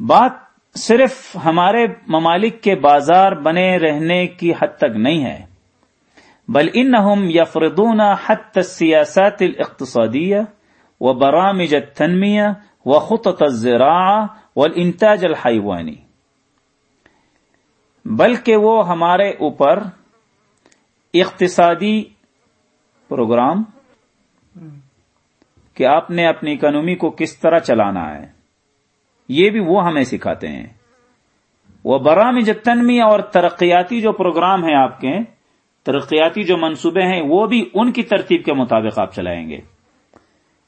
بات صرف ہمارے ممالک کے بازار بنے رہنے کی حد تک نہیں ہے۔ بل انہم یفردون حت السیاسات الاقتصادیہ و برامج التنمیہ و خطط الزراعہ والانتاج الحیوانی۔ بلکہ وہ ہمارے اوپر اقتصادی پروگرام کہ آپ نے اپنی اکنومی کو کس طرح چلانا ہے۔ یہ بھی وہ ہمیں سکھاتے ہیں۔ وہ برامج تنمیہ اور ترقیاتی جو پروگرام ہیں آپ کے، ترقیاتی جو منصوبے ہیں، وہ بھی ان کی ترتیب کے مطابق آپ چلائیں گے۔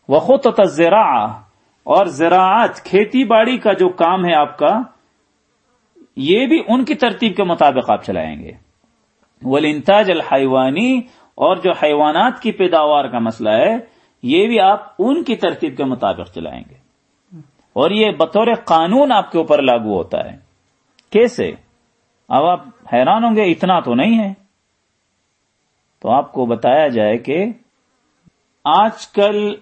وہ خود اور زراعت، کھیتی باڑی کا جو کام ہے آپ کا، یہ بھی ان کی ترتیب کے مطابق آپ چلائیں گے۔ ولنتاج الحیوانی اور جو حیوانات کی پیداوار کا مسئلہ ہے، یہ بھی آپ ان کی ترتیب کے مطابق چلائیں گے۔ اور یہ بطور قانون آپ کے اوپر لاگو ہوتا ہے۔ کیسے؟ اب آپ حیران ہوں گے، اتنا تو نہیں ہے۔ تو آپ کو بتایا جائے کہ آج کل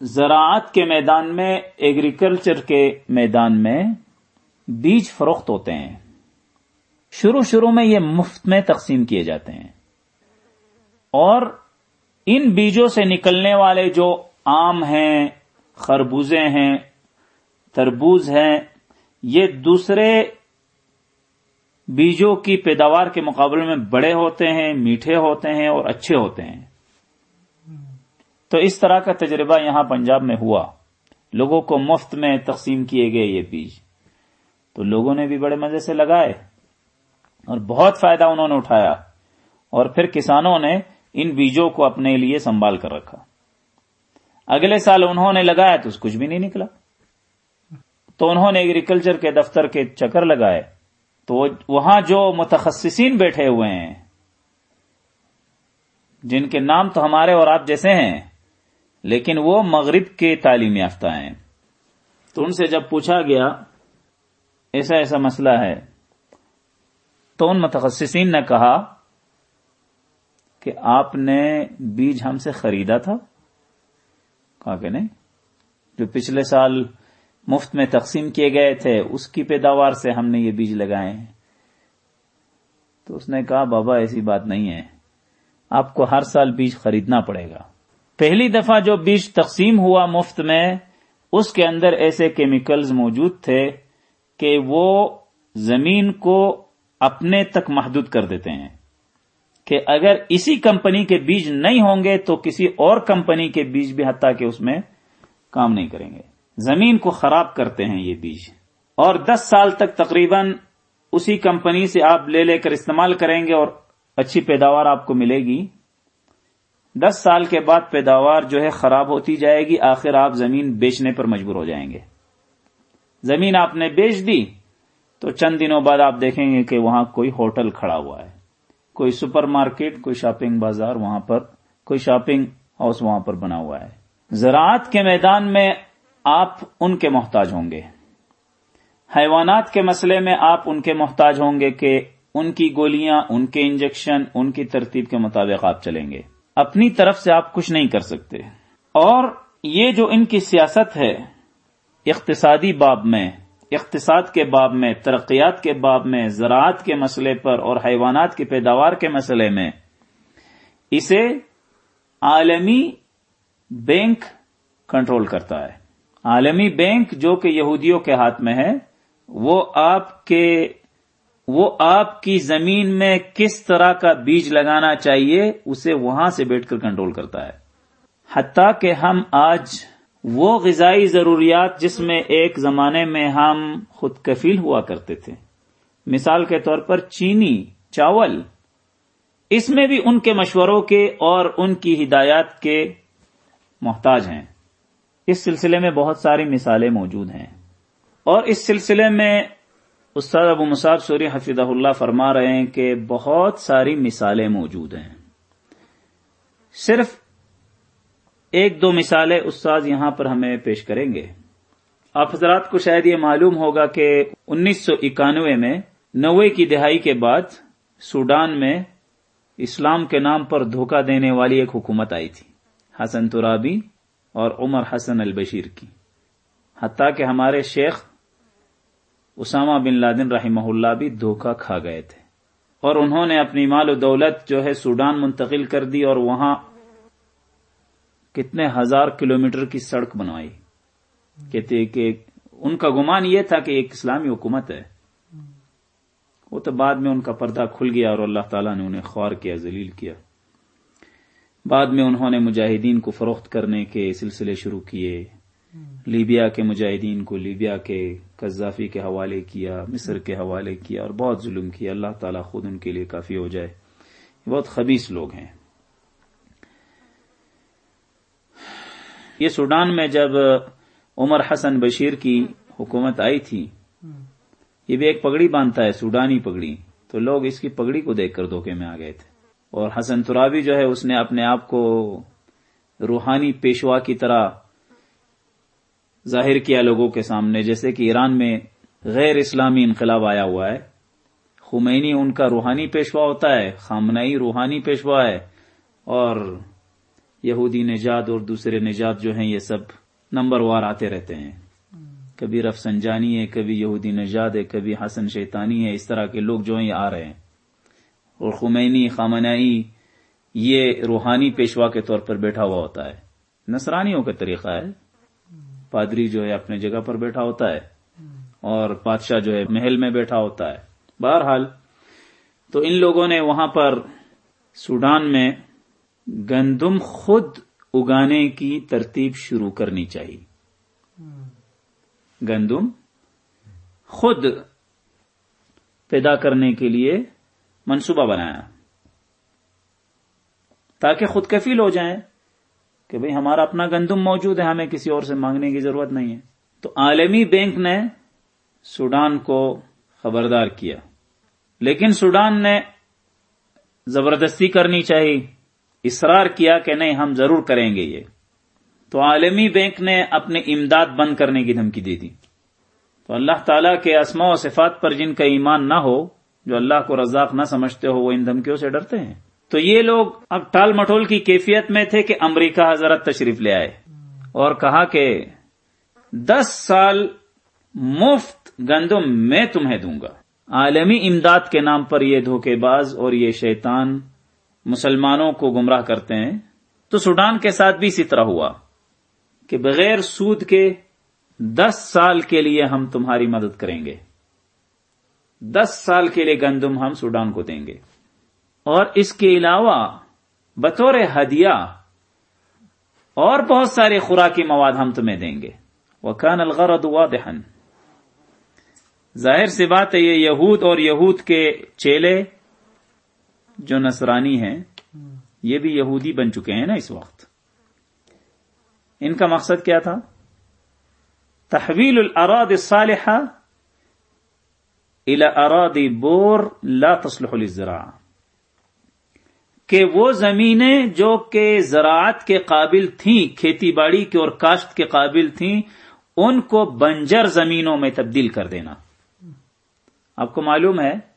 زراعت کے میدان میں ایگریکلچر کے میدان میں بیج فروخت ہوتے ہیں۔ شروع شروع میں یہ مفت میں تقسیم کیے جاتے ہیں۔ اور ان بیجوں سے نکلنے والے جو آم ہیں خربوزے ہیں، تربوز ہیں، یہ دوسرے بیجوں کی پیداوار کے مقابلے میں بڑے ہوتے ہیں، میٹھے ہوتے ہیں اور اچھے ہوتے ہیں۔ تو اس طرح کا تجربہ یہاں پنجاب میں ہوا۔ لوگوں کو مفت میں تقسیم کیے گئے یہ بیج۔ تو لوگوں نے بھی بڑے مزے سے لگائے اور بہت فائدہ انہوں نے اٹھایا۔ اور پھر کسانوں نے ان بیجوں کو اپنے لیے سنبھال کر رکھا۔ اگلے سال انہوں نے لگایا تو کچھ بھی نہیں نکلا۔ تو انہوں نے ایگریکلچر کے دفتر کے چکر لگائے۔ تو وہاں جو متخصصین بیٹھے ہوئے ہیں، جن کے نام تو ہمارے اور آپ جیسے ہیں، لیکن وہ مغرب کے تعلیم یافتہ ہیں۔ تو ان سے جب پوچھا گیا، ایسا ایسا مسئلہ ہے۔ تو ان متخصصین نے کہا کہ آپ نے بیج ہم سے خریدا تھا؟ کہا کہ نہیں۔ جو پچھلے سال مفت میں تقسیم کیے گئے تھے، اس کی پیداوار سے ہم نے یہ بیج لگائے۔ ہیں تو اس نے کہا، بابا، ایسی بات نہیں ہے۔ آپ کو ہر سال بیج خریدنا پڑے گا۔ پہلی دفعہ جو بیج تقسیم ہوا مفت میں، اس کے اندر ایسے کیمیکلز موجود تھے کہ وہ زمین کو اپنے تک محدود کر دیتے ہیں۔ کہ اگر اسی کمپنی کے بیج نہیں ہوں گے تو کسی اور کمپنی کے بیج بھی حتیٰ کہ اس میں کام نہیں کریں گے۔ زمین کو خراب کرتے ہیں یہ بیج۔ اور دس سال تک تقریباً اسی کمپنی سے آپ لے لے کر استعمال کریں گے اور اچھی پیداوار آپ کو ملے گی۔ دس سال کے بعد پیداوار جو ہے خراب ہوتی جائے گی، آخر آپ زمین بیچنے پر مجبور ہو جائیں گے۔ زمین آپ نے بیچ دی تو چند دنوں بعد آپ دیکھیں گے کہ وہاں کوئی ہوٹل کھڑا ہوا ہے۔ کوئی سپر مارکیٹ، کوئی شاپنگ بازار وہاں پر، کوئی شاپنگ ہاؤس وہاں پر بنا ہوا ہے۔ زراعت کے میدان میں آپ ان کے محتاج ہوں گے۔ حیوانات کے مسئلے میں آپ ان کے محتاج ہوں گے کہ ان کی گولیاں، ان کے انجیکشن، ان کی ترتیب کے مطابق آپ چلیں گے۔ اپنی طرف سے آپ کچھ نہیں کر سکتے۔ اور یہ جو ان کی سیاست ہے، اقتصادی باب میں اقتصاد کے باب میں، ترقیات کے باب میں، زراعت کے مسئلے پر اور حیوانات کی پیداوار کے مسئلے میں۔ اسے عالمی بینک کنٹرول کرتا ہے۔ عالمی بینک جو کہ یہودیوں کے ہاتھ میں ہے، وہ آپ کے، وہ آپ کی زمین میں کس طرح کا بیج لگانا چاہیے، اسے وہاں سے بیٹھ کر کنٹرول کرتا ہے۔ حتیٰ کہ ہم آج وہ غذائی ضروریات جس میں ایک زمانے میں ہم خود کفیل ہوا کرتے تھے۔ مثال کے طور پر چینی، چاول۔ اس میں بھی ان کے مشوروں کے اور ان کی ہدایات کے محتاج ہیں۔ اس سلسلے میں بہت ساری مثالیں موجود ہیں۔ اور اس سلسلے میں استاد ابو مصعب سوری حفیظ اللہ فرما رہے ہیں کہ بہت ساری مثالیں موجود ہیں۔ صرف ایک دو مثالیں استاذ یہاں پر ہمیں پیش کریں گے۔ آپ حضرات کو شاید یہ معلوم ہوگا کہ انیس سو اکانوے میں نوے کی دہائی کے بعد سوڈان میں اسلام کے نام پر دھوکہ دینے والی ایک حکومت آئی تھی، حسن ترابی اور عمر حسن البشیر کی۔ حتیٰ کہ ہمارے شیخ اسامہ بن لادن رحمہ اللہ بھی دھوکہ کھا گئے تھے اور انہوں نے اپنی مال و دولت جو ہے سوڈان منتقل کر دی اور وہاں کتنے ہزار کلومیٹر کی سڑک بنوائی۔ کہتے کہ ان کا گمان یہ تھا کہ ایک اسلامی حکومت ہے۔ وہ تو بعد میں ان کا پردہ کھل گیا اور اللہ تعالیٰ نے انہیں خوار کیا، ذلیل کیا۔ بعد میں انہوں نے مجاہدین کو فروخت کرنے کے سلسلے شروع کیے۔ لیبیا کے مجاہدین کو لیبیا کے، قذافی کے حوالے کیا، مصر کے حوالے کیا اور بہت ظلم کیا۔ اللہ تعالیٰ خود ان کے لیے کافی ہو جائے۔ بہت خبیص لوگ ہیں۔ یہ سوڈان میں جب عمر حسن بشیر کی حکومت آئی تھی، یہ بھی ایک پگڑی باندھتا ہے، سوڈانی پگڑی۔ تو لوگ اس کی پگڑی کو دیکھ کر دھوکے میں آ گئے تھے۔ اور حسن ترابی جو ہے، اس نے اپنے آپ کو روحانی پیشوا کی طرح ظاہر کیا لوگوں کے سامنے، جیسے کہ ایران میں غیر اسلامی انقلاب آیا ہوا ہے۔ خمینی ان کا روحانی پیشوا ہوتا ہے، خامنائی روحانی پیشوا ہے۔ اور یہودی نجات اور دوسرے نجات جو ہیں یہ سب نمبر وار آتے رہتے ہیں۔ کبھی رفسنجانی ہے، کبھی یہودی نجات ہے، کبھی حسن شیطانی ہے، اس طرح کے لوگ جو ہیں یہ آ رہے ہیں۔ اور خمینی، خامنائی، یہ روحانی پیشوا کے طور پر بیٹھا ہوا ہوتا ہے۔ نصرانیوں کا طریقہ ہے۔ پادری جو ہے اپنے جگہ پر بیٹھا ہوتا ہے۔ اور بادشاہ جو ہے محل میں بیٹھا ہوتا ہے۔ بہرحال تو ان لوگوں نے وہاں پر سوڈان میں گندم خود اگانے کی ترتیب شروع کرنی چاہیے۔ گندم خود پیدا کرنے کے لیے منصوبہ بنایا۔ تاکہ خود کفیل ہو جائیں کہ بھئی ہمارا اپنا گندم موجود ہے، ہمیں کسی اور سے مانگنے کی ضرورت نہیں ہے۔ تو عالمی بینک نے سوڈان کو خبردار کیا۔ لیکن سوڈان نے زبردستی کرنی چاہیے اصرار کیا کہ نہیں، ہم ضرور کریں گے یہ۔ تو عالمی بینک نے اپنے امداد بند کرنے کی دھمکی دے دی۔ تو اللہ تعالیٰ کے اسماء و صفات پر جن کا ایمان نہ ہو، جو اللہ کو رزاق نہ سمجھتے ہو، وہ ان دھمکیوں سے ڈرتے ہیں۔ تو یہ لوگ اب ٹال مٹول کی کیفیت میں تھے کہ امریکہ حضرت تشریف لے آئے اور کہا کہ دس سال مفت گندم میں تمہیں دوں گا۔ عالمی امداد کے نام پر یہ دھوکے باز اور یہ شیطان مسلمانوں کو گمراہ کرتے ہیں، تو سوڈان کے ساتھ بھی اسی طرح ہوا کہ بغیر سود کے دس سال کے لیے ہم تمہاری مدد کریں گے۔ دس سال کے لیے گندم ہم سوڈان کو دیں گے۔ اور اس کے علاوہ بطور ہدیہ اور بہت سارے خوراکی مواد ہم تمہیں دیں گے۔ وہ کان الغرد دہن ظاہر سی بات ہے، یہ یہود اور یہود کے چیلے جو نصرانی ہیں، یہ بھی یہودی بن چکے ہیں نا اس وقت۔ ان کا مقصد کیا تھا؟ تحویل الاراد الصالحہ الى اراد بور لا تصلح للزراعہ کہ وہ زمینیں جو کہ زراعت کے قابل تھیں، کھیتی باڑی کی اور کاشت کے قابل تھیں، ان کو بنجر زمینوں میں تبدیل کر دینا۔ آپ کو معلوم ہے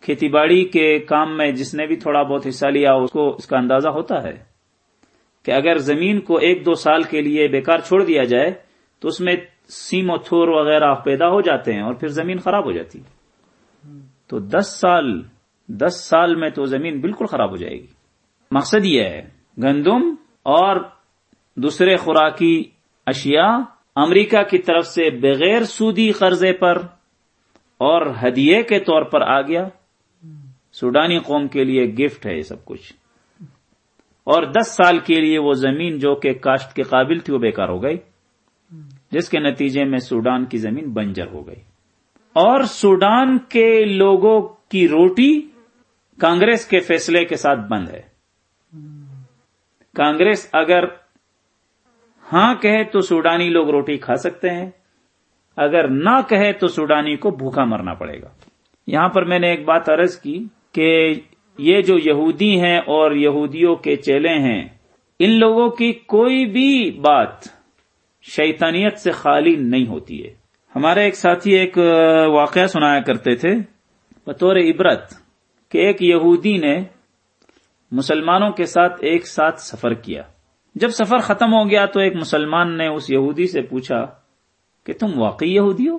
کھیتی باڑی کے کام میں جس نے بھی تھوڑا بہت حصہ لیا، اس کو اس کا اندازہ ہوتا ہے کہ اگر زمین کو ایک دو سال کے لیے بیکار چھوڑ دیا جائے، تو اس میں سیم و تھور وغیرہ پیدا ہو جاتے ہیں اور پھر زمین خراب ہو جاتی۔ تو دس سال دس سال میں تو زمین بالکل خراب ہو جائے گی۔ مقصد یہ ہے، گندم اور دوسرے خوراکی اشیاء امریکہ کی طرف سے بغیر سودی قرضے پر اور ہدیے کے طور پر آ گیا۔ سوڈانی قوم کے لیے گفٹ ہے یہ سب کچھ۔ اور دس سال کے لیے وہ زمین جو کہ کاشت کے قابل تھی وہ بیکار ہو گئی، جس کے نتیجے میں سوڈان کی زمین بنجر ہو گئی۔ اور سوڈان کے لوگوں کی روٹی کانگریس کے فیصلے کے ساتھ بند ہے۔ کانگریس اگر ہاں کہے تو سوڈانی لوگ روٹی کھا سکتے ہیں، اگر نہ کہے تو سوڈانی کو بھوکا مرنا پڑے گا۔ یہاں پر میں نے ایک بات عرض کی کہ یہ جو یہودی ہیں اور یہودیوں کے چیلے ہیں، ان لوگوں کی کوئی بھی بات شیطانیت سے خالی نہیں ہوتی ہے۔ ہمارے ایک ساتھی ایک واقعہ سنایا کرتے تھے، بطور عبرت، کہ ایک یہودی نے مسلمانوں کے ساتھ ایک ساتھ سفر کیا۔ جب سفر ختم ہو گیا تو ایک مسلمان نے اس یہودی سے پوچھا کہ تم واقعی یہودی ہو؟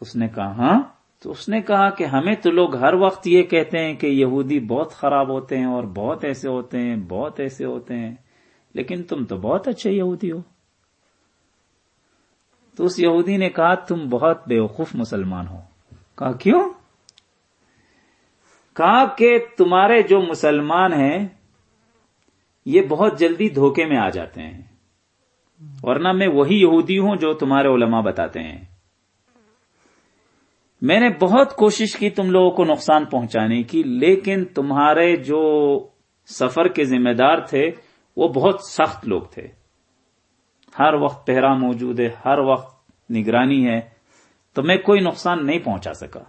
اس نے کہا ہاں۔ تو اس نے کہا کہ ہمیں تو لوگ ہر وقت یہ کہتے ہیں کہ یہودی بہت خراب ہوتے ہیں اور بہت ایسے ہوتے ہیں، بہت ایسے ہوتے ہیں، لیکن تم تو بہت اچھے یہودی ہو۔ تو اس یہودی نے کہا، تم بہت بیوقوف مسلمان ہو۔ کہا، کیوں؟ کہا کہ تمہارے جو مسلمان ہیں، یہ بہت جلدی دھوکے میں آ جاتے ہیں۔ ورنہ میں وہی یہودی ہوں جو تمہارے علماء بتاتے ہیں۔ میں نے بہت کوشش کی تم لوگوں کو نقصان پہنچانے کی، لیکن تمہارے جو سفر کے ذمہ دار تھے، وہ بہت سخت لوگ تھے۔ ہر وقت پہرا موجود ہے، ہر وقت نگرانی ہے، تو میں کوئی نقصان نہیں پہنچا سکا۔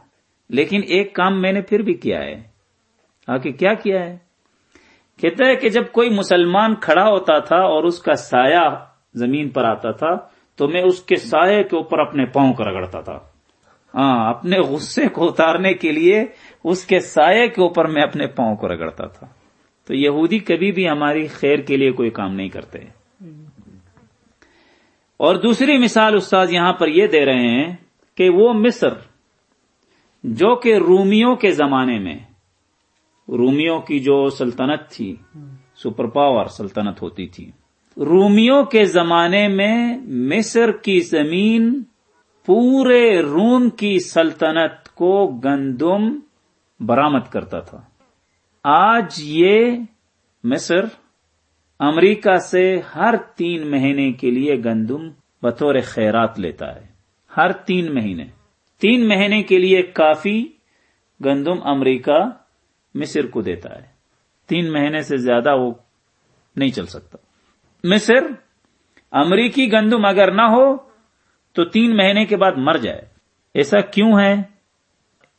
لیکن ایک کام میں نے پھر بھی کیا ہے۔ آگے کیا کیا ہے؟ کہتا ہے کہ جب کوئی مسلمان کھڑا ہوتا تھا اور اس کا سایہ زمین پر آتا تھا، تو میں اس کے سائے کے اوپر اپنے پاؤں کو رگڑتا تھا۔ ہاں اپنے غصے کو اتارنے کے لیے اس کے سائے کے اوپر میں اپنے پاؤں کو رگڑتا تھا۔ تو یہودی کبھی بھی ہماری خیر کے لیے کوئی کام نہیں کرتے۔ اور دوسری مثال استاد یہاں پر یہ دے رہے ہیں کہ وہ مصر، جو کہ رومیوں کے زمانے میں، رومیوں کی جو سلطنت تھی، سپر پاور سلطنت ہوتی تھی۔ رومیوں کے زمانے میں مصر کی زمین پورے روم کی سلطنت کو گندم برامد کرتا تھا۔ آج یہ مصر امریکہ سے ہر تین مہینے کے لیے گندم بطور خیرات لیتا ہے۔ ہر تین مہینے۔ تین مہینے کے لیے کافی گندم امریکہ مصر کو دیتا ہے۔ تین مہینے سے زیادہ وہ نہیں چل سکتا۔ مصر امریکی گندم اگر نہ ہو تو تین مہینے کے بعد مر جائے۔ ایسا کیوں ہے؟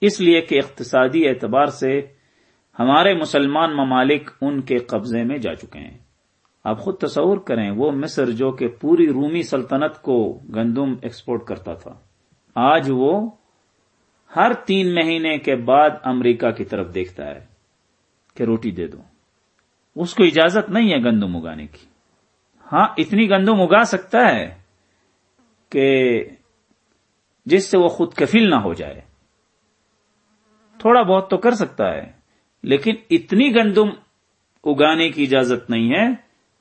اس لیے کہ اقتصادی اعتبار سے ہمارے مسلمان ممالک ان کے قبضے میں جا چکے ہیں۔ آپ خود تصور کریں، وہ مصر جو کہ پوری رومی سلطنت کو گندم ایکسپورٹ کرتا تھا، آج وہ ہر تین مہینے کے بعد امریکہ کی طرف دیکھتا ہے کہ روٹی دے دو اس کو اجازت نہیں ہے گندم اگانے کی۔ ہاں اتنی گندم اگا سکتا ہے۔ کہ جس سے وہ خود کفیل نہ ہو جائے۔ تھوڑا بہت تو کر سکتا ہے، لیکن اتنی گندم اگانے کی اجازت نہیں ہے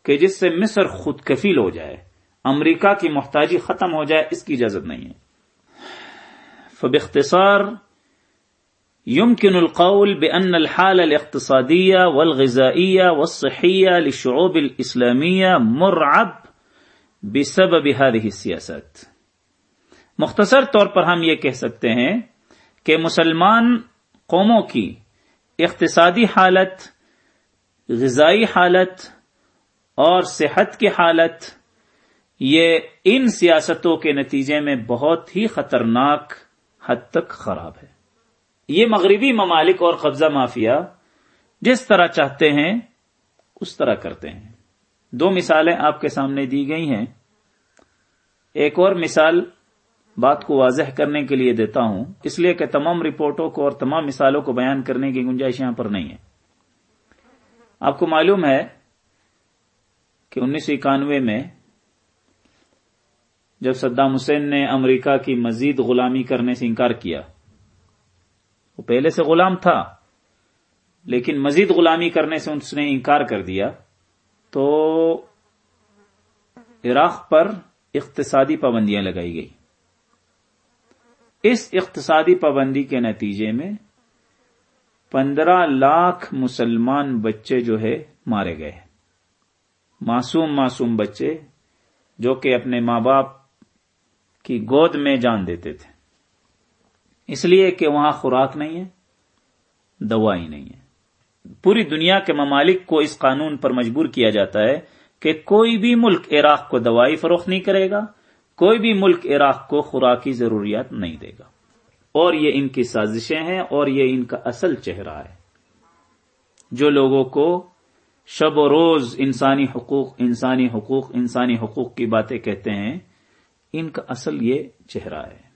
کہ جس سے مصر خود کفیل ہو جائے۔ امریکہ کی محتاجی ختم ہو جائے، اس کی اجازت نہیں ہے۔ فباختصار يمكن القول بأن الحالة الاقتصادية والغذائية والصحية للشعوب الإسلامية مرعب۔ بسبب هذه السياسات۔ مختصر طور پر ہم یہ کہہ سکتے ہیں کہ مسلمان قوموں کی اقتصادی حالت، غذائی حالت اور صحت کی حالت، یہ ان سیاستوں کے نتیجے میں بہت ہی خطرناک حد تک خراب ہے۔ یہ مغربی ممالک اور قبضہ مافیا جس طرح چاہتے ہیں، اس طرح کرتے ہیں۔ دو مثالیں آپ کے سامنے دی گئی ہیں۔ ایک اور مثال بات کو واضح کرنے کے لیے دیتا ہوں۔ اس لیے کہ تمام رپورٹوں کو اور تمام مثالوں کو بیان کرنے کی گنجائش یہاں پر نہیں ہے۔ آپ کو معلوم ہے کہ انیس سو اکانوے میں جب صدام حسین نے امریکہ کی مزید غلامی کرنے سے انکار کیا، وہ پہلے سے غلام تھا، لیکن مزید غلامی کرنے سے اس نے انکار کر دیا۔ تو عراق پر اقتصادی پابندیاں لگائی گئی۔ اس اقتصادی پابندی کے نتیجے میں پندرہ لاکھ مسلمان بچے جو ہے مارے گئے۔ معصوم معصوم بچے جو کہ اپنے ماں باپ کی گود میں جان دیتے تھے۔ اس لیے کہ وہاں خوراک نہیں ہے دوائی نہیں ہے۔ پوری دنیا کے ممالک کو اس قانون پر مجبور کیا جاتا ہے کہ کوئی بھی ملک عراق کو دوائی فروخت نہیں کرے گا، کوئی بھی ملک عراق کو خوراکی ضروریات نہیں دے گا۔ اور یہ ان کی سازشیں ہیں اور یہ ان کا اصل چہرہ ہے۔ جو لوگوں کو شب و روز انسانی حقوق انسانی حقوق انسانی حقوق کی باتیں کہتے ہیں، ان کا اصل یہ چہرہ ہے۔